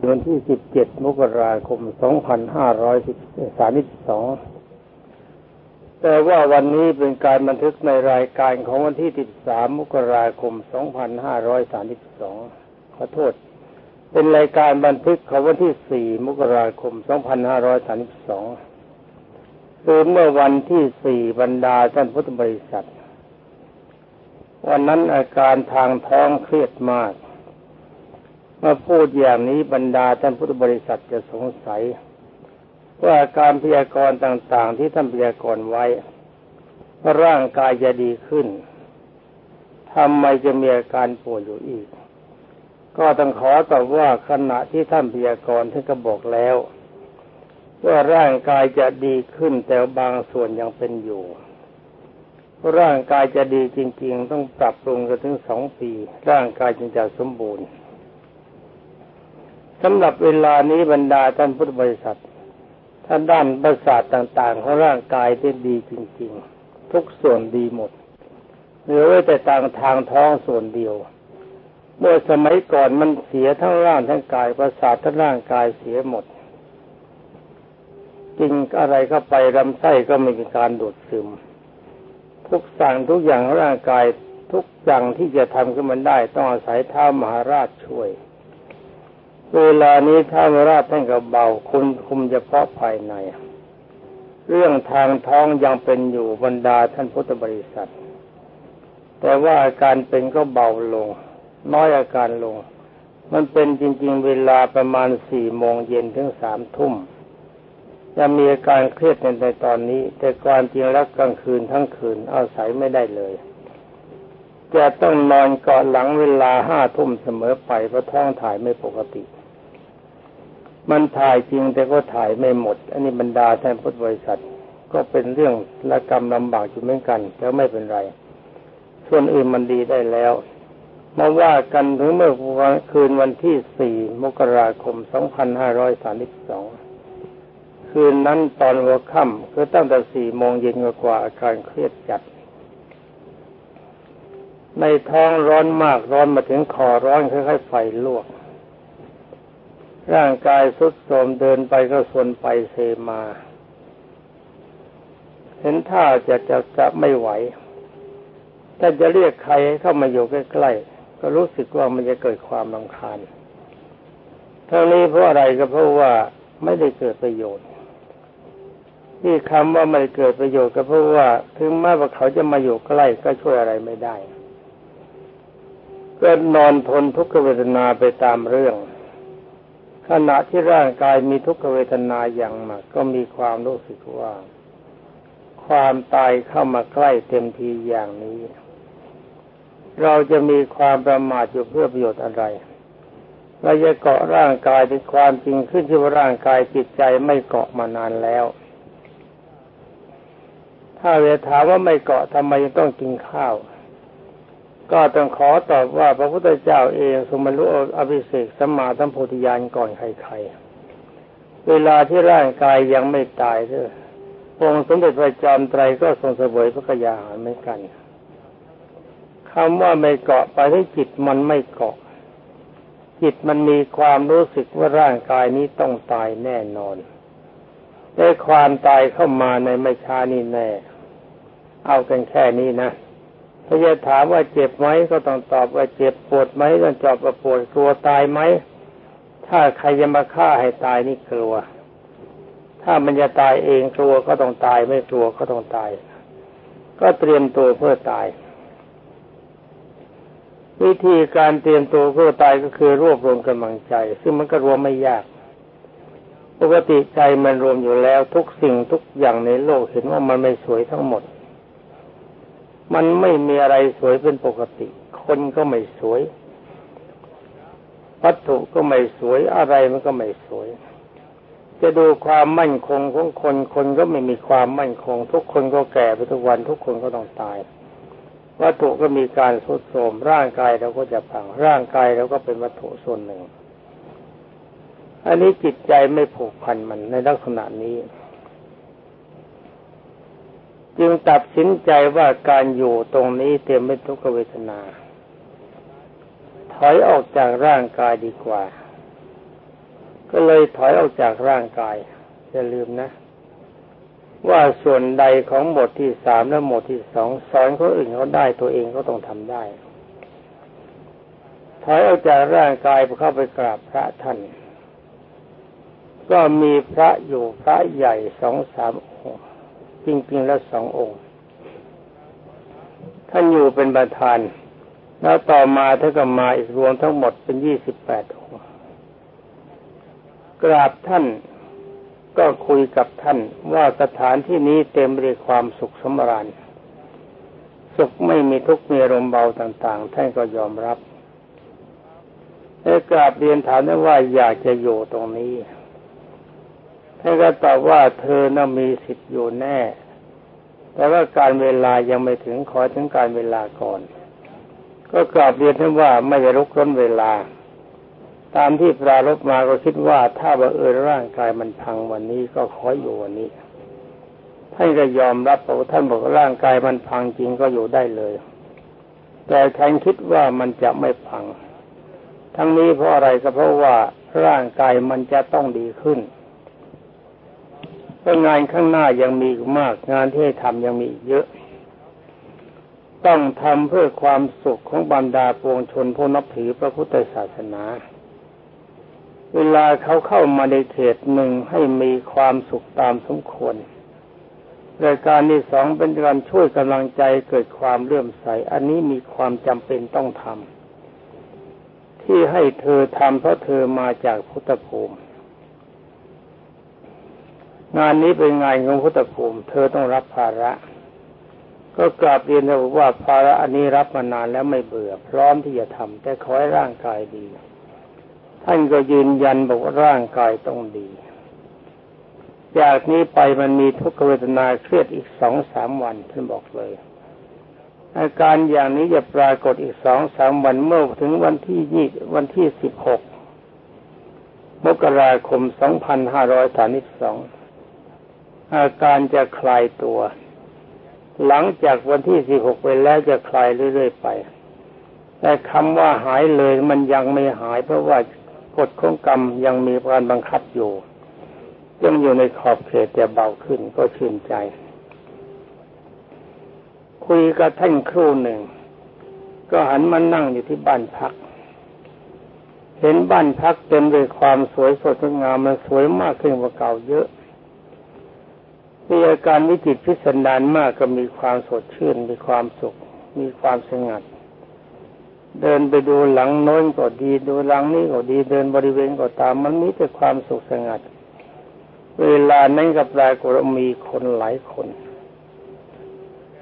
เดือนที่ 17 มกราคม 2532 แต่ว่าวันนี้เป็นการบันทึกในรายการของวันที่ 13 มกราคม 2532 ขอโทษ เป็นรายการบันทึกของวันที่ 4 มกราคม 2532 คือเมื่อวันที่ 4 บรรดาท่านพุทธบริษัท วันนั้นอาการทางท้องเครียดมาก มาพูดอย่างนี้บรรดาท่านพุทธบริษัทจะสงสัย ว่าการพยากรณ์ต่างๆ ที่ท่านพยากรณ์ไว้ว่าร่างกายจะดีขึ้นทำไมจะมีอาการป่วยอยู่อีก ก็ต้องขอตอบว่าขณะที่ท่านพยากรณ์ท่านก็บอกแล้ว ว่าร่างกายจะดีขึ้นแต่บางส่วนยังเป็นอยู่ร่างกายจะดีจริง ๆ ต้องปรับปรุงกันถึงสองปี ร่างกายจึงจะสมบูรณ์ สำหรับเวลานี้บรรดาท่านพุทธบริษัทท่านด้านประสาทต่าง ๆ ของร่างกายได้ดีจริง ๆ ทุกส่วนดีหมดเหลือไว้แต่ต่างทางท้องส่วนเดียว เมื่อสมัยก่อนมันเสียทั้งร่างทั้งกายประสาททั้งร่างกายเสียหมดกินอะไรเข้าไปลำไส้ก็ไม่มีการดูดซึม ทุกสั่งทุกอย่างร่างกายทุกอย่างที่จะทำขึ้นมันได้ ต้องอาศัยท้ามหาราชช่วย เวลานี้ท่านราชท่านก็เบาคุมคุมเฉพาะภายใน เรื่องทางท้องยังเป็นอยู่บรรดาท่านพุทธบริษัท แต่ว่าอาการเป็นก็เบาลง น้อยอาการลง มันเป็นจริง ๆ เวลาประมาณสี่โมงเย็นถึงสามทุ่มจะมีอาการเครียดในตอนนี้ แต่ความจริงแล้วกลางคืนทั้งคืนอาศัยไม่ได้เลยจะต้องนอนก่อนหลังเวลาห้าทุ่มเสมอไปเพราะท้องถ่ายไม่ปกติ มันถ่ายจริงแต่ก็ถ่ายไม่หมด อันนี้บรรดาท่านพุทธบริษัท ก็เป็นเรื่องละกรรมลำบากอยู่เหมือนกันแต่ไม่เป็นไร ส่วนอื่นมันดีได้แล้วมาว่ากันถึงเมื่อวันคืนวันที่สี่มกราคมสองพันห้าร้อยสามสิบสองคืนนั้นตอนหัวค่ำคือตั้งแต่สี่โมงเย็นกว่าอาการเครียดจัด ในท้องร้อนมากร้อนมาถึงคอร้อนคล้ายๆไฟลวก ร่างกายสุดโทรมเดินไปก็ส่วนไปเซมา เห็นท่าจะจะจะไม่ไหว ถ้าจะเรียกใครเข้ามาอยู่ใกล้ๆก็รู้สึกว่ามันจะเกิดความรำคาญทั้งนี้เพราะอะไรก็เพราะว่าไม่ได้เกิดประโยชน์ที่คำว่าไม่เกิดประโยชน์ก็เพราะว่าถึงแม้ว่าเขาจะมาอยู่ใกล้ก็ช่วยอะไรไม่ได้ ก็นอนทนทุกขเวทนาไปตามเรื่อง ขณะที่ร่างกายมีทุกขเวทนาอย่างมากก็มีความรู้สึกว่า ความตายเข้ามาใกล้เต็มทีอย่างนี้ เราจะมีความประมาทอยู่เพื่อประโยชน์อะไรเราจะเกาะร่างกายเป็นความจริงขึ้นที่ว่าร่างกายจิตใจไม่เกาะมานานแล้ว ถ้าเวถามว่าไม่เกาะทำไมต้องกินข้าว ก็ต้องขอตอบว่าพระพุทธเจ้าเองสมรู้อภิเศกสมมาทั้งโพธิญาณก่อนใครๆ เวลาที่ร่างกายยังไม่ตายเถอะองค์สมเด็จพระจอมไตรก็ทรงเสวยพระกยาหารเหมือนกันคำว่าไม่เกาะไปให้จิตมันไม่เกาะ จิตมันมีความรู้สึกว่าร่างกายนี้ต้องตายแน่นอน ได้ความตายเข้ามาในไม่ช้านี่แน่ เอากันแค่นี้นะ ถ้าจะถามว่าเจ็บไหมก็ต้องตอบว่าเจ็บปวดไหมต้องตอบว่าปวดกลัวตายไหมถ้าใครจะมาฆ่าให้ตายนี่กลัว ถ้ามันจะตายเองกลัวก็ต้องตายไม่กลัวก็ต้องตาย ก็เตรียมตัวเพื่อตาย วิธีการเตรียมตัวเพื่อตายก็คือรวบรวมกำลังใจ ซึ่งมันก็รวมไม่ยาก ปกติใจมันรวมอยู่แล้วทุกสิ่งทุกอย่างในโลกเห็นว่ามันไม่สวยทั้งหมด มันไม่มีอะไรสวยเป็นปกติ คนก็ไม่สวย วัตถุก็ไม่สวยอะไรมันก็ไม่สวย จะดูความมั่นคงของคน คนก็ไม่มีความมั่นคง ทุกคนก็แก่ไปทุกวัน ทุกคนก็ต้องตาย วัตถุก็มีการทรุดโทรมร่างกายเราก็จะพังร่างกายเราก็เป็นวัตถุส่วนหนึ่ง อันนี้จิตใจไม่ผูกพันมันในลักษณะนี้ จึงตัดสินใจว่าการอยู่ตรงนี้เต็มไปทุกขเวทนา ถอยออกจากร่างกายดีกว่า ก็เลยถอยออกจากร่างกายอย่าลืมนะ ว่าส่วนใดของหมดที่สามและหมดที่สองสอนคนอื่นเขาได้ตัวเองก็ต้องทำได้ถอยออกจากร่างกายเข้าไปกราบพระท่าน ก็มีพระอยู่พระใหญ่สองสาม จริง ๆ แล้วสององค์ ท่านอยู่เป็นประธาน แล้วต่อมาท่านก็มาอีกรวมทั้งหมดเป็นยี่สิบแปดองค์ กราบท่านก็คุยกับท่านว่าสถานที่นี้เต็มไปด้วยความสุขสมราญสุขไม่มีทุกข์มีรมเบาต่างๆ ท่านก็ยอมรับได้กราบเรียนถามว่าอยากจะอยู่ตรงนี้ ท่านก็ตอบว่าเธอน่ามีสิทธิ์อยู่แน่ แต่ว่าการเวลายังไม่ถึงขอถึงการเวลาก่อน ก็กราบเรียนท่านว่าไม่จะรุกร้นเวลา ตามที่ปรารบมาก็คิดว่าถ้าบังเอิญร่างกายมันพังวันนี้ก็ขออยู่วันนี้ท่านก็ยอมรับบอกท่านบอกร่างกายมันพังจริงก็อยู่ได้เลย แต่ฉันคิดว่ามันจะไม่พัง ทั้งนี้เพราะอะไรก็เพราะว่าร่างกายมันจะต้องดีขึ้น เพราะงานข้างหน้ายังมีมาก งานที่ให้ทำยังมีเยอะ ต้องทำเพื่อความสุขของบรรดาปวงชนผู้นับถือพระพุทธศาสนา เวลาเขาเข้ามาในเขตหนึ่งให้มีความสุขตามสมควรรายการที่สองเป็นการช่วยกำลังใจเกิดความเลื่อมใส อันนี้มีความจำเป็นต้องทำที่ให้เธอทำเพราะเธอมาจากพุทธภูมิ งานนี้เป็นงานของพุทธภูมิ เธอต้องรับภาระ ก็กราบเรียนเธอว่าภาระอันนี้รับมานานแล้วไม่เบื่อ พร้อมที่จะทำแต่ขอให้ร่างกายดี ท่านก็ยืนยันบอกว่าร่างกายต้องดีจากนี้ไปมันมีทุกขเวทนาเครียดอีกสองสามวันท่านบอกเลย อาการอย่างนี้จะปรากฏอีกสองสามวันเมื่อถึงวันที่ยี่วันที่สิบหกมกราคมสองพันห้าร้อยสามสิบสอง อาการจะคลายตัว หลังจากวันที่สิบหกไปแล้วจะคลายเรื่อยๆไป แต่คำว่าหายเลยมันยังไม่หาย เพราะว่ากฎของกรรมยังมีการบังคับอยู่ยังอยู่ในขอบเขตแต่เบาขึ้นก็ชื่นใจ คุยกับท่านครูหนึ่ง ก็หันมานั่งอยู่ที่บ้านพัก เห็นบ้านพักเต็มด้วยความสวยสดงามมันสวยมากขึ้นกว่าเก่าเยอะ มีอาการวิจิตพิสดารมากก็มีความสดชื่น มีความสุข มีความสงัด เดินไปดูหลังโน้นก็ดีดูหลังนี้ก็ดีเดินบริเวณก็ตามมันมีแต่ความสุขสงัด เวลานั้นกับรากฏมีคนหลายคน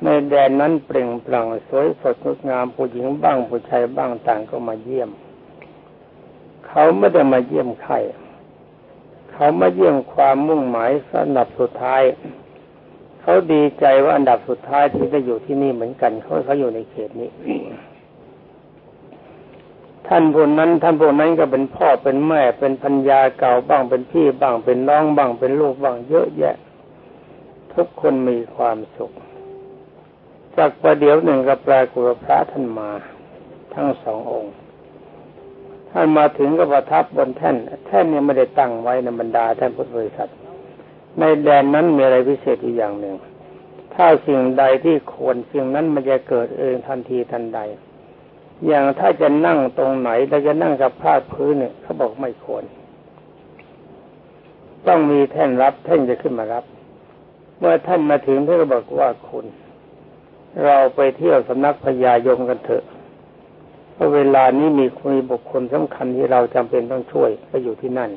ในแดนนั้นเปล่งปลั่งสวยสดงดงามผู้หญิงบ้างผู้ชายบ้างต่างก็มาเยี่ยม เขาไม่ได้มาเยี่ยมใคร เขามาเยี่ยมความมุ่งหมายสนับสุดท้าย เขาดีใจว่าอันดับสุดท้ายที่จะอยู่ที่นี่เหมือนกันเขาเขาอยู่ในเขตนี้ ท่านผู้นั้น ท่านผู้นั้นก็เป็นพ่อเป็นแม่ เป็นพัญญาเก่าบ้างเป็นพี่บ้างเป็นน้องบ้างเป็นลูกบ้างเยอะแยะ ทุกคนมีความสุขจากประเดี๋ยวหนึ่งก็ปรากฏพระท่านมา ทั้งสององค์ ท่านมาถึงก็ประทับบนแท่น แท่นเนี้ไม่ได้ตั้งไว้ในบรรดาท่านพุทธบริษัท ในแดนนั้นมีอะไรพิเศษอีกอย่างหนึ่ง ถ้าสิ่งใดที่ควรสิ่งนั้นมันจะเกิดเองทันทีทันใด อย่างถ้าจะนั่งตรงไหนเราจะนั่งกับผ้าพื้นเนี่ยเขาบอกไม่ควร ต้องมีแท่นรับแท่นจะขึ้นมารับ เมื่อท่านมาถึงท่านก็บอกว่าคุณ เราไปเที่ยวสำนักพญายมกันเถอะ เพราะเวลานี้มีคุยบุคคลสำคัญที่เราจำเป็นต้องช่วยก็อยู่ที่นั่น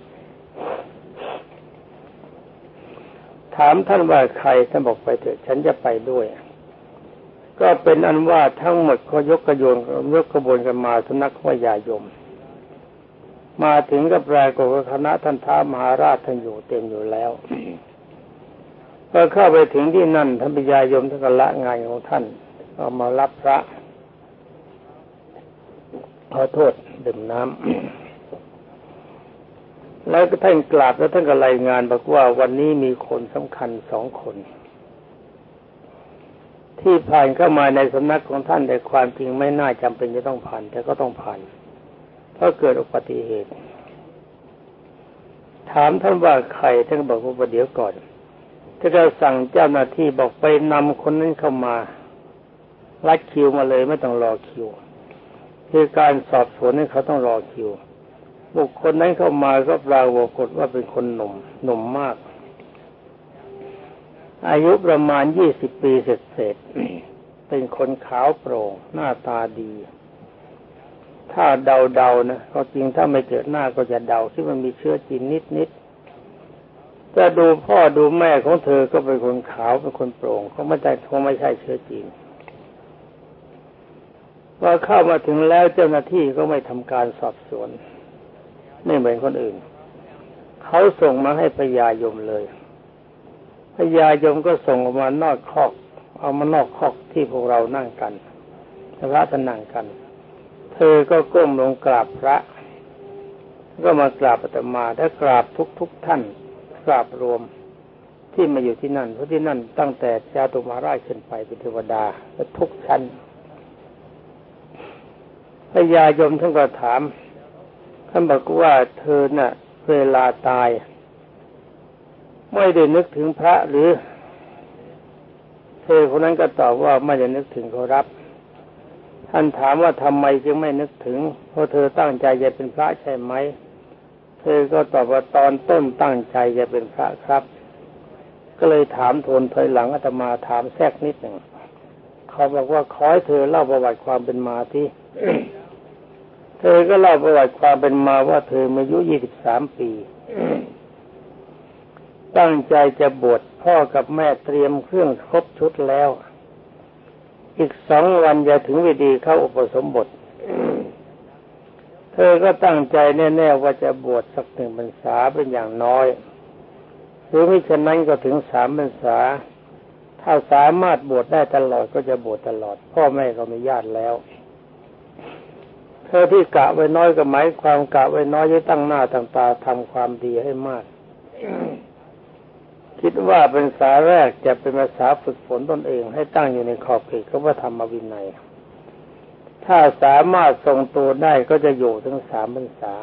ถามท่านว่าใครท่านบอกไปเถอะ ฉันจะไปด้วย ก็เป็นอันว่าทั้งหมดเขายกกระโยนยกกระบวนกันมาสนักว่ายายม มาถึงก็แปลกฏคณะท่านท้ามหาราชท่านอยู่เต็มอยู่แล้วพอเข้าไปถึงที่นั่นท่านปิยายมท่านก็ละงานของท่านเอามารับพระ ขอโทษดื่มน้ำแล้วก็ท่านกราบแล้วท่านก็รายงานบอกว่าวันนี้มีคนสำคัญสองคน ที่ผ่านเข้ามาในสำนักของท่านแต่ความจริงไม่น่าจำเป็นจะต้องผ่าน แต่ก็ต้องผ่านเพราะเกิดอุบัติเหตุ ถามท่านว่าใครท่านก็บอกว่าเดี๋ยวก่อนถ้าเราสั่งเจ้าหน้าที่บอกไปนำคนนั้นเข้ามารัดคิวมาเลยไม่ต้องรอคิว คือการสอบสวนนี่เขาต้องรอคิว บุคคลนั้นเข้ามาก็ปรากฏว่าเป็นคนหนุ่มหนุ่มมาก อายุประมาณยี่สิบปีเสร็จเป็นคนขาวโปร่ง หน้าตาดี ถ้าเดาๆนะก็จริงถ้าไม่เจอหน้าก็จะเดาที่มันมีเชื้อจีนนิดๆจะดูพ่อดูแม่ของเธอก็เป็นคนขาวเป็นคนโปร่งเขาไม่ใช่คงไม่ใช่เชื้อจีน ว่าเข้ามาถึงแล้วเจ้าหน้าที่ก็ไม่ทำการสอบสวนไม่เหมือนคนอื่น เขาส่งมาให้พญายมเลยพญายมก็ส่งออกมานอกคอก เอามานอกคอกที่พวกเรานั่งกันพระท่านนั่งกัน เธอก็ก้มลงกราบพระ ก็มากราบอาตมาถ้ากราบทุกทุกท่านกราบรวมที่มาอยู่ที่นั่น เพราะที่นั่นตั้งแต่จาตุมาราชขึ้นไปเป็นเทวดาและทุกชั้น พระยายมท่านก็ถามท่านบอกว่าเธอน่ะ เวลาตาย ไม่ได้นึกถึงพระหรือ เธอคนนั้นก็ตอบว่าไม่ได้นึกถึงเขารับ ท่านถามว่าทำไมจึงไม่นึกถึง เพราะเธอตั้งใจจะเป็นพระใช่ไหม เธอก็ตอบว่าตอนต้นตั้งใจจะเป็นพระครับ ก็เลยถามทวนถอยหลังอาตมาถามแทรกนิดหนึ่งเขาบอกว่าขอให้เธอเล่าประวัติความเป็นมาที่ เธอก็เล่าประวัติความเป็นมาว่าเธออายุยี่สิบสามปี ตั้งใจจะบวชพ่อกับแม่เตรียมเครื่องครบชุดแล้ว อีกสองวันจะถึงวิดีเข้าอุปสมบท เธอก็ตั้งใจแน่ ๆ ว่าจะบวชสักหนึ่งพรรษาเป็นอย่างน้อย หรือไม่เช่นนั้นก็ถึงสามพรรษา ถ้าสามารถบวชได้ตลอดก็จะบวชตลอด พ่อแม่ก็มีญาติแล้ว เธอที่กะไว้น้อยก็หมายความกะไว้น้อยจะตั้งหน้าตั้งตาทำความดีให้มาก คิดว่าเป็นสาแรกจะเป็นภาษาฝึกฝนตนเอง ให้ตั้งอยู่ในขอบเขตของพระธรรมวินัย ถ้าสามารถทรงตัวได้ก็จะอยู่ถึงสามพรรษา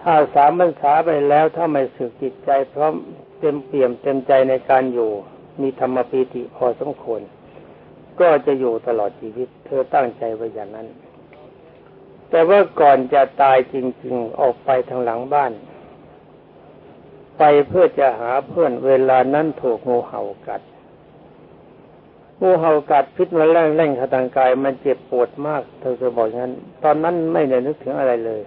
ถ้าสามพรรษาไปแล้วถ้าไม่สึกจิตใจพร้อมเต็มเปี่ยมเต็มใจในการอยู่ มีธรรมปีติพอสมควรก็จะอยู่ตลอดชีวิต เธอตั้งใจไว้อย่างนั้น แต่ว่าก่อนจะตายจริง ๆ ออกไปทางหลังบ้าน ไปเพื่อจะหาเพื่อนเวลานั้นถูกงูเห่ากัด งูเห่ากัดพิษมันแรงแรงขาทางกาย มันเจ็บปวดมาก เธอจะบอกงั้น ตอนนั้นไม่ได้นึกถึงอะไรเลย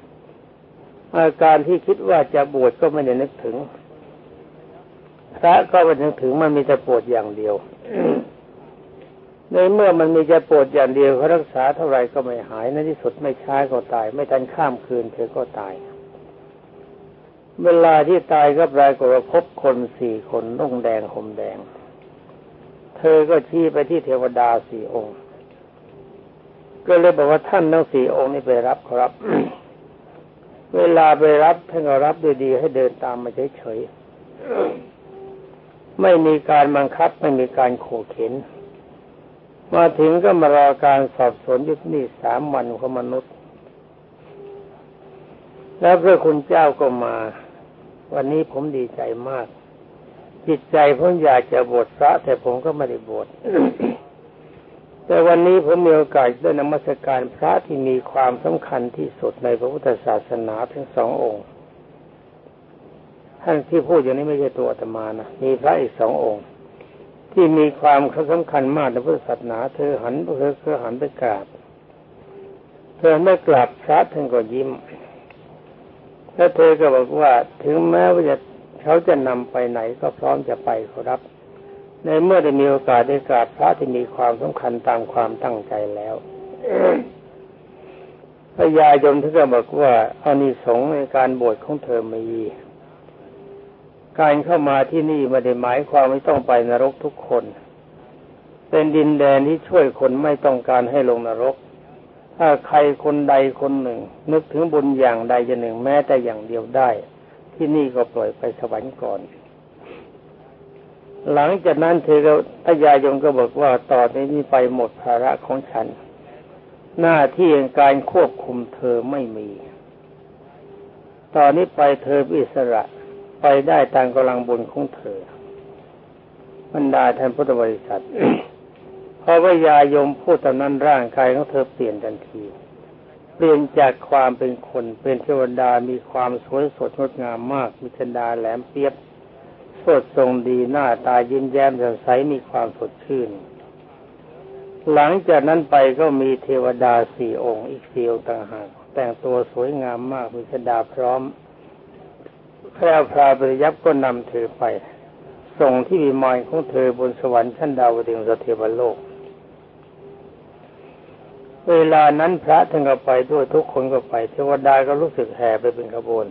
อาการที่คิดว่าจะบวชก็ไม่ได้นึกถึง พระก็ไม่นึกถึงมันมีแต่ปวดอย่างเดียว ในเมื่อมันมีจะปวดอย่างเดียวเขารักษาเท่าไรก็ไม่หายในที่สุดไม่ช้าก็ตาย ไม่ทันข้ามคืนเธอก็ตาย เวลาที่ตายก็ปรากฏว่าพบคนสี่คนนุ่งแดงห่มแดง เธอก็ชี้ไปที่เทวดาสี่องค์ ก็เลยบอกว่าท่านทั้งสี่องค์นี้ไปรับครับ เวลาไปรับท่านก็รับด้วยดีให้เดินตามมาเฉยๆไม่มีการบังคับไม่มีการโขเข็น มาถึงก็มารอการสอบสวนยุทนี่สามวันของมนุษย์ แล้วพระคุณเจ้าก็มา วันนี้ผมดีใจมาก จิตใจผมอยากจะบวชพระ แต่ผมก็ไม่ได้บวชแต่วันนี้ผมมีโอกาสได้นมัสการพระที่มีความสำคัญที่สุดในพระพุทธศาสนาทั้งสององค์ ท่านที่พูดอย่างนี้ไม่ใช่ตัวอาตมานะมีพระอีกสององค์ ที่มีความสำคัญมากในพุทธศาสนา เธอหันเธอเธอหันไปกราบ เธอไม่กราบพระท่านก็ยิ้ม แล้วเธอก็บอกว่าถึงแม้ว่าจะเขาจะนำไปไหนก็พร้อมจะไปครับ ในเมื่อได้มีโอกาสได้กราบพระที่มีความสำคัญตามความตั้งใจแล้วพระยายมท่านก็บอกว่าอานิสงส์ในการบวชของเธอมี การเข้ามาที่นี่ไม่ได้หมายความไม่ต้องไปนรกทุกคน เป็นดินแดนที่ช่วยคนไม่ต้องการให้ลงนรก ถ้าใครคนใดคนหนึ่ง นึกถึงบุญอย่างใดอย่างหนึ่งแม้แต่อย่างเดียวได้ ที่นี่ก็ปล่อยไปสวรรค์ก่อน หลังจากนั้นเธอก็พยายงก็บอกว่าต่อไปนี้ไปหมดภาระของฉัน หน้าที่การควบคุมเธอไม่มี ตอนนี้ไปเธออิสระ ไปได้ตามกำลังบุญของเธอบรรดาท่านพุทธบริษัทพอว่ายายมพูดตอนนั้นร่างกายของเธอเปลี่ยนทันที เปลี่ยนจากความเป็นคนเป็นเทวดามีความสวยสดงดงามมาก มีชดาแหลมเปียบสดทรงดีหน้าตายิ้มแย้มแจ่มใสมีความสดชื่น หลังจากนั้นไปก็มีเทวดาสี่องค์อีกสี่องค์ต่างหากแต่งตัวสวยงามมากมีชดาพร้อม พร่พราปริยับก็นำเธอไป ส่งที่วิมานของเธอบนสวรรค์ชั้นดาวดึงสเทวโลก เวลานั้นพระท่านก็ไปด้วยทุกคนก็ไปเทวดาก็รู้สึกแห่ไปเป็นขบวน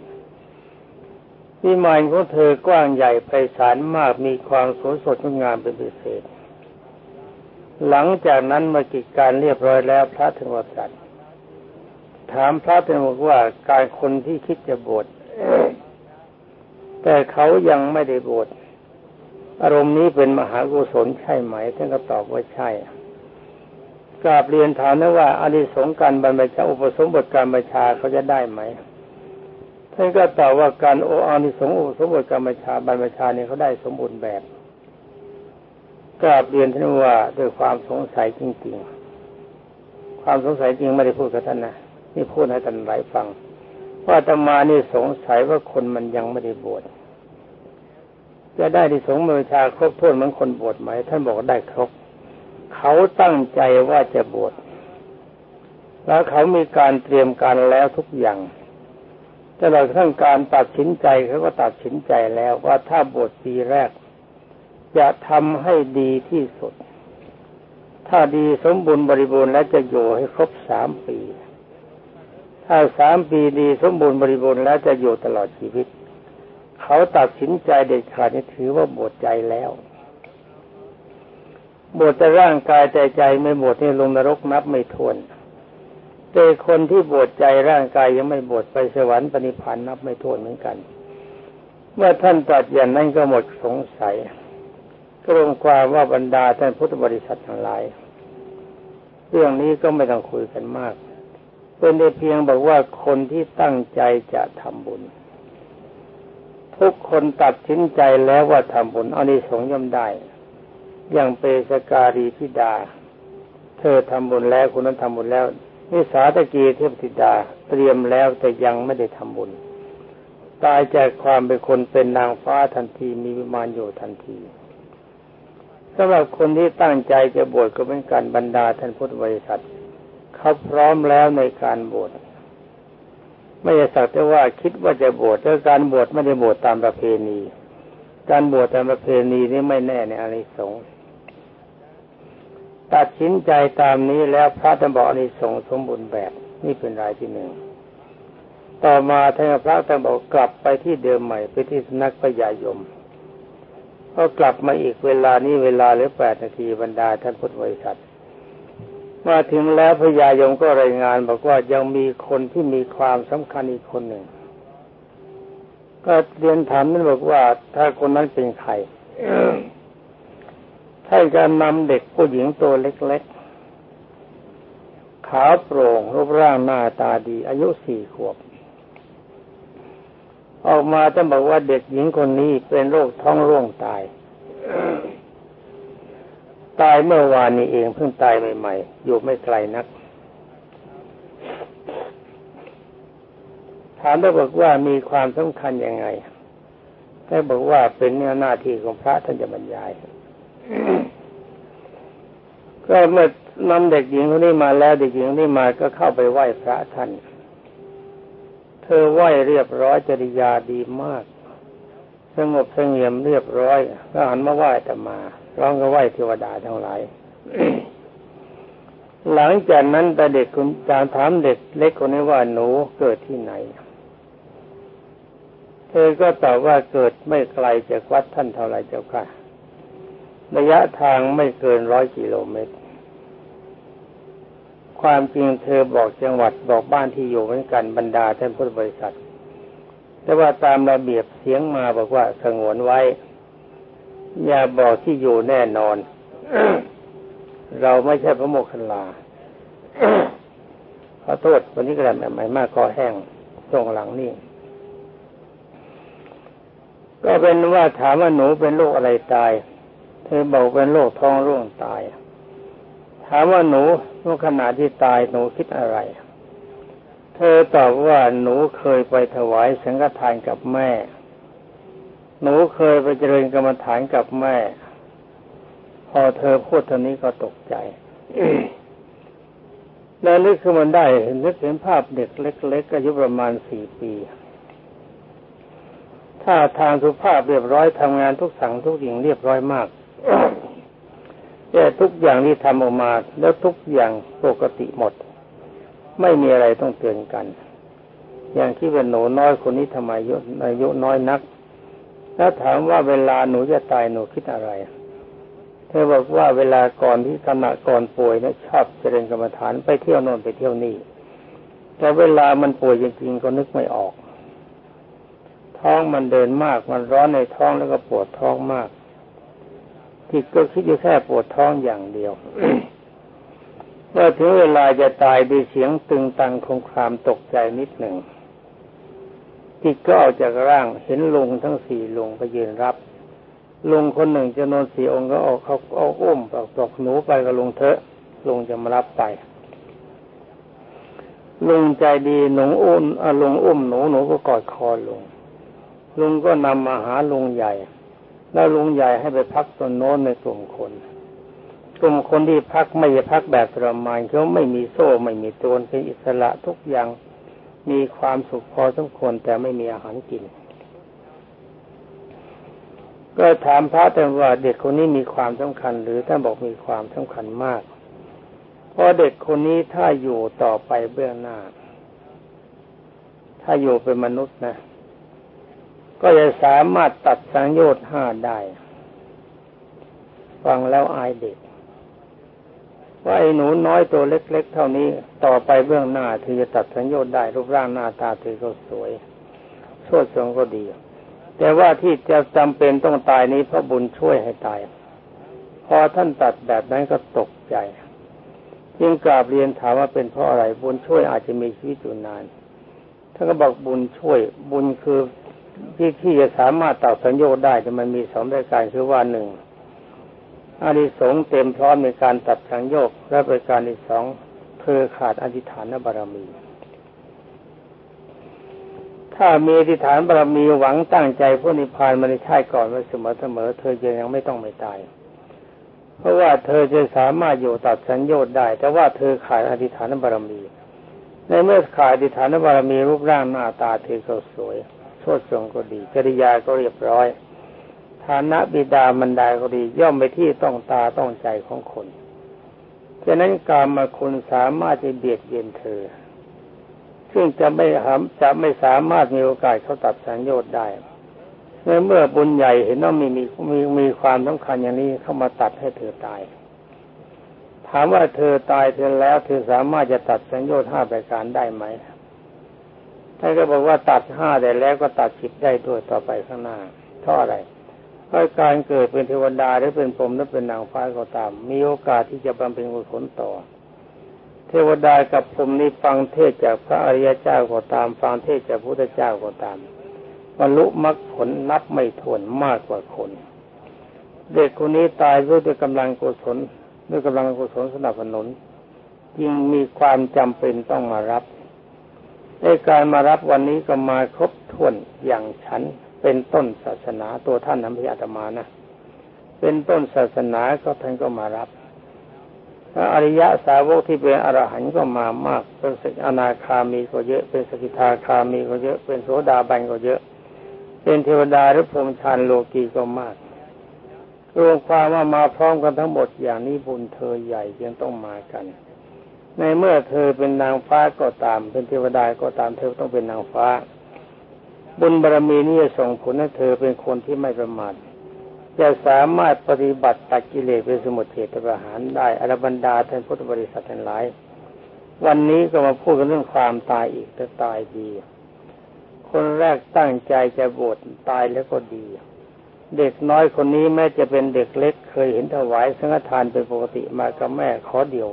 วิมานของเธอกว้างใหญ่ไพศาลมากมีความสวยสดงดงามเป็นพิเศษ หลังจากนั้นมากิจการเรียบร้อยแล้วพระถึงวัสัตถามพระท่านบอกว่าการคนที่คิดจะบวช แต่เขายังไม่ได้บวชอารมณ์นี้เป็นมหากุศลใช่ไหมท่านก็ตอบว่าใช่กราบเรียนถามนะว่าอานิสงส์การบรรพชาอุปสมบทการบรรชาเขาจะได้ไหมท่านก็ตอบว่าการโออานิสงส์อุปสมบทการบรรชาบรรพชาเนี่ยเขาได้สมบูรณ์แบบกราบเรียนท่านว่าด้วยความสงสัยจริง ๆ ความสงสัยจริงไม่ได้พูดกับท่านนะนี่พูดให้ท่านหลายฟัง ว่าตมานี่สงสัยว่าคนมันยังไม่ได้บวชจะได้ที่สงมือชาครบถ้วนเหมือนคนบวชไหม ท่านบอกได้ครบ เขาตั้งใจว่าจะบวชแล้วเขามีการเตรียมการแล้วทุกอย่างตลอดทั้งการตัดสินใจเขาก็ตัดสินใจแล้วว่าถ้าบวชปีแรก จะทำให้ดีที่สุด ถ้าดีสมบูรณ์บริบูรณ์แล้วจะอยู่ให้ครบสามปี ถ้าสามปีดีสมบูรณ์บริบูรณ์แล้วจะอยู่ตลอดชีวิต เขาตัดสินใจเด็ดขาดนี่ถือว่าบวชใจแล้วบวชแต่ร่างกายใจใจไม่บวชนี่ลงนรกนับไม่ถ้วนแต่คนที่บวชใจร่างกายยังไม่บวชไปสวรรค์ปณิพันธ์นับไม่ถ้วนเหมือนกัน เมื่อท่านตรัสอย่างนั้นก็หมดสงสัยก็รวมความว่าบรรดาท่านพุทธบริษัททั้งหลาย เรื่องนี้ก็ไม่ต้องคุยกันมาก เป็นได้เพียงบอกว่าคนที่ตั้งใจจะทำบุญ ทุกคนตัดสินใจแล้วว่าทำบุญอันนี้สงย่อมได้ อย่างเปสการีธิดา เธอทำบุญแล้วคนนั้นทำบุญแล้วนิสาตะกีเทพธิดาเตรียมแล้วแต่ยังไม่ได้ทำบุญ ตายจากความเป็นคนเป็นนางฟ้าทันทีมีวิมานอยู่ทันทีสำหรับคนที่ตั้งใจจะบวชก็เป็นการบรรดาท่านพุทธบริษัท เขาพร้อมแล้วในการบวชไม่ใช่สักแต่ว่าคิดว่าจะบวชแต่การบวชไม่ได้บวชตามประเพณี การบวชตามประเพณีนี่ไม่แน่ในอานิสงส์ตัดสินใจตามนี้แล้วพระจะบอกอานิสงส์สมบูรณ์แบบนี่เป็นรายที่หนึ่งต่อมาท่านพระจะบอกกลับไปที่เดิมใหม่ไปที่สนักพยายมก็กลับมาอีกเวลานี้เวลาหรือแปดนาทีบรรดาท่านพุทธบริษัท มาถึงแล้วพญายมก็รายงานบอกว่ายังมีคนที่มีความสำคัญอีกคนหนึ่ง ก็เรียนถามนั่นบอกว่า ถ้าคนนั้นเป็นใครถ้าการนำเด็กผู้หญิงตัวเล็กๆ ขาวโปร่งรูปร่างหน้าตาดี อายุสี่ขวบ ออกมาจะบอกว่าเด็กหญิงคนนี้เป็นโรคท้องร่วงตาย ตายเมื่อวานนี้เองเพิ่งตายใหม่ๆ อยู่ไม่ไกลนัก ถามได้บอกว่ามีความสำคัญยังไง ได้บอกว่าเป็นเนื้อหน้าที่ของพระท่านจะบรรยาย ก็เมื่อนำเด็กหญิงคนนี้มาแล้วเด็กหญิงคนนี้มาก็เข้าไปไหว้พระท่าน เธอไหว้เรียบร้อยจริยาดีมาก สงบสงเงียมเรียบร้อยก็หันมาไหว้แต่มา ร้องก็ไหว้เทวดาทั้งหลาย หลังจากนั้นแต่เด็กคุณจาถามเด็กเล็กคนนี้ว่าหนูเกิดที่ไหน เธอก็ตอบว่าเกิดไม่ไกลจากวัดท่านเท่าไรเจ้าค่ะ ระยะทางไม่เกินร้อยกิโลเมตร ความจริงเธอบอกจังหวัดบอกบ้านที่อยู่เหมือนกันบรรดาท่านพุทธบริษัท แต่ว่าตามระเบียบเสียงมาบอกว่าสงวนไว้ อย่าบอกที่อยู่แน่นอน เราไม่ใช่พระโมคคัลลาขอโทษวันนี้กระดาษใหม่มากคอแห้งตรงหลังนี่ ก็เป็นว่าถามว่าหนูเป็นโรคอะไรตาย เธอบอกเป็นโรคท้องร่วงตาย ถามว่าหนูเมื่อขณะที่ตายหนูคิดอะไร เธอตอบว่าหนูเคยไปถวายสังฆทานกับแม่ หนูเคยไปเจริญกรรมฐานกับแม่ พอเธอพูดเท่านี้ก็ตกใจแล้วนึกขึ้นมันได้นึกเห็นภาพเด็กเล็กๆอายุประมาณสี่ปี ถ้าทางสุภาพเรียบร้อยทำงานทุกสั่งทุกอย่างเรียบร้อยมากแต่ทุกอย่างที่ทำออกมา แล้วทุกอย่างปกติหมด ไม่มีอะไรต้องเตือนกัน อย่างที่เป็นหนูน้อยคนนี้ทำไมอายุอายุน้อยนัก แล้วถามว่าเวลาหนูจะตายหนูคิดอะไร เธอบอกว่าเวลาก่อนที่ขณะก่อนป่วยนี่ยชอบเจริญกรรมฐานไปเที่ยวโน่นไปเที่ยวนี่ แต่เวลามันป่วยจริงๆก็นึกไม่ออก ท้องมันเดินมากมันร้อนในท้องแล้วก็ปวดท้องมากจิตก็คิดอยู่แค่ปวดท้องอย่างเดียวเมื่อถึงเวลาจะตายด้วยเสียงตึงตังคงครามตกใจนิดหนึ่ง จิตก็ออกจากร่างเห็นลุงทั้งสี่ลุงไปยืนรับ ลุงคนหนึ่งจะนอนสี่องค์ก็ออกเขาเอาอุ้มตอกหนูไปกับลุงเถอะลุงจะมารับไป ลุงใจดีหนูอุ้มลุงอุ้มหนูหนูก็กอดคอลุงลุงก็นำมาหาลุงใหญ่ แล้วลุงใหญ่ให้ไปพักตนโน้นในกลุ่มคนกลุ่มคนที่พักไม่พักแบบทระมานเขาไม่มีโซ่ไม่มีตัวเป็นอิสระทุกอย่าง มีความสุขพอสมควรแต่ไม่มีอาหารกิน ก็ถามพระแต่ว่าเด็กคนนี้มีความสำคัญ หรือท่านบอกมีความสำคัญมาก เพราะเด็กคนนี้ถ้าอยู่ต่อไปเบื้องหน้า ถ้าอยู่เป็นมนุษย์นะ ก็จะสามารถตัดสังโยชน์ห้าได้ ฟังแล้วอายเด็ก ว่าไอ้หนูน้อยตัวเล็ก ๆ เท่านี้ต่อไปเบื้องหน้าเธอจะตัดสังโยชน์ได้รูปร่างหน้าตาเธอก็สวยโชดทรงก็ดี แต่ว่าที่จะจำเป็นต้องตายนี้เพราะบุญช่วยให้ตาย พอท่านตัดแบบนั้นก็ตกใจยิ่งกราบเรียนถามว่าเป็นเพราะอะไรบุญช่วยอาจจะมีชีวิตอยู่นานท่านก็บอกบุญช่วย บุญคือที่ที่จะสามารถตัดสัญญาได้แต่มันมีสองรายการคือว่าหนึ่ง อานิสงส์เต็มพร้อมในการตัดสังโยกและประการที่สองเธอขาดอธิษฐานบารมี ถ้ามีอธิษฐานบารมีหวังตั้งใจพระนิพพานมาในชาติก่อนไว้เสมอเสมอเธอจะยังไม่ต้องไม่ตาย เพราะว่าเธอจะสามารถอยู่ตัดสัญญาได้ แต่ว่าเธอขาดอธิษฐานบารมี ในเมื่อขาดอธิษฐานบารมีรูปร่างหน้าตาเธอก็สวยโชดทรงก็ดีจริยาก็เรียบร้อย ฐานะบิดามารดาก็ดีย่อมไปที่ต้องตาต้องใจของคนฉะนั้นการมาคุณสามารถจะเบียดเบียนเธอ ซึ่งจะไม่หามจะไม่สามารถมีโอกาสเขาตัดสังโยชน์ได้เมื่อเมื่อบุญใหญ่เห็นว่ามีมีมีมีความสำคัญอย่างนี้เข้ามาตัดให้เธอตาย ถามว่าเธอตายเธอแล้ว เธอสามารถจะตัดสังโยชน์ห้าประการได้ไหมท่านก็บอกว่าตัดห้าได้แล้วก็ตัดสิบได้ด้วยต่อไปข้างหน้าเพราะอะไร เพราการเกิดเป็นเทวดาหรือเป็นพรหมหรือเป็นนางฟ้าก็ตาม มีโอกาสที่จะบำเพ็ญกุศลต่อ เทวดากับพรหมนี้ฟังเทศจากพระอริยเจ้าก็ตาม ฟังเทศจากพระพุทธเจ้าก็ตามบรรลุมรรคผลนับไม่ถ้วนมากกว่าคน เด็กคนนี้ตายด้วยกำลังกุศลด้วยกำลังกุศลสนับสนุนยิ่งมีความจำเป็นต้องมารับในการมารับวันนี้ก็มาครบถ้วนอย่างฉัน เป็นต้นศาสนาตัวท่านนัพยาตมานะเป็นต้นศาสนาก็ท่านก็มารับพระอริยะสาวกที่เป็นอรหันต์ก็มามากเป็นสกอนาคามีก็เยอะ เป็นสกิทาคามีก็เยอะ เป็นโสดาบันก็เยอะ เป็นเทวดาหรือพรหมชานโลกีก็มากรวมความว่ามาพร้อมกันทั้งหมดอย่างนี้บุญเธอใหญ่ยังต้องมากัน ในเมื่อเธอเป็นนางฟ้าก็ตาม เป็นเทวดาก็ตามเธอต้องเป็นนางฟ้า บุญบารมีนี้ส่งผลให้เธอเป็นคนที่ไม่ประมาทจะสามารถปฏิบัติตัดกิเลสเป็นสมุทเฉทประหารได้อรบรรดาท่านพุทธบริษัททั้งหลาย วันนี้ก็มาพูดกันเรื่องความตายอีกแต่ตายดี คนแรกตั้งใจจะบวชตายแล้วก็ดี เด็กน้อยคนนี้แม้จะเป็นเด็กเล็ก เคยเห็นถวายสังฆทานเป็นปกติมากับแม่ขอเดียว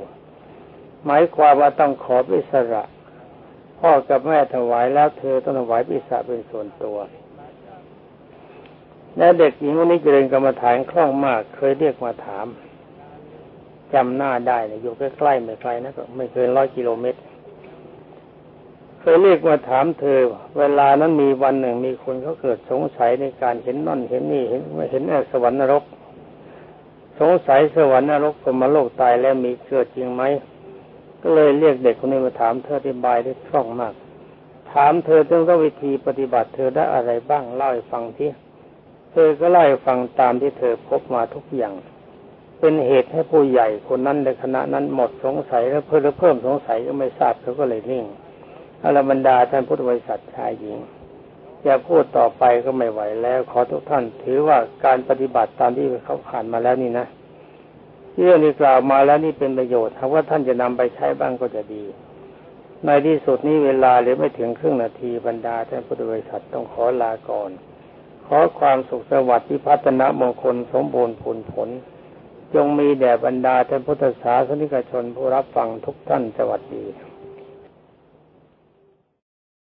หมายความว่าต้องขอพิสระ พ่อกับแม่ถวายแล้วเธอต้องถวายพิสระเป็นส่วนตัว และเด็กหญิงคนนี้เจริญกรรมฐานคล่องมาก เคยเรียกมาถามจำหน้าได้นะอยู่ใกล้ๆไม่ไกลนะก็ไม่เกินร้อยกิโลเมตร เคยเรียกมาถามเธอ เวลานั้นมีวันหนึ่งมีคนเขาเกิดสงสัยในการเห็นนั่นเห็นนี่เห็นไม่เห็นสวรรค์นรก สงสัยสวรรค์นรกสมโลกตายแล้วมีเกิดจริงไหม ก็เลยเรียกเด็กคนนี้มาถามเธออธิบายได้คล่องมาก ถามเธอถึงวิธีปฏิบัติเธอได้อะไรบ้างเล่าให้ฟังที่เธอก็เล่าให้ฟังตามที่เธอพบมาทุกอย่าง เป็นเหตุให้ผู้ใหญ่คนนั้นในคณะนั้นหมดสงสัยแล้วเพิ่มเพิ่มสงสัยก็ไม่ทราบเขาก็เลยนิ่งอรบรรดาท่านพุทธบริษัทชายหญิงจะพูดต่อไปก็ไม่ไหวแล้ว ขอทุกท่านถือว่าการปฏิบัติตามที่เขาผ่านมาแล้วนี่นะ เรื่องนี้กล่าวมาแล้วนี่เป็นประโยชน์ถ้าว่าท่านจะนำไปใช้บ้างก็จะดี ในที่สุดนี้เวลาเหลือไม่ถึงครึ่งนาทีบรรดาท่านพุทธบริษัทต้องขอลาก่อน ขอความสุขสวัสดิ์ที่พัฒนามงคลสมบูรณ์ผลผล จงมีแด่บรรดาท่านพุทธศาสนิกชนผู้รับฟังทุกท่านสวัสดี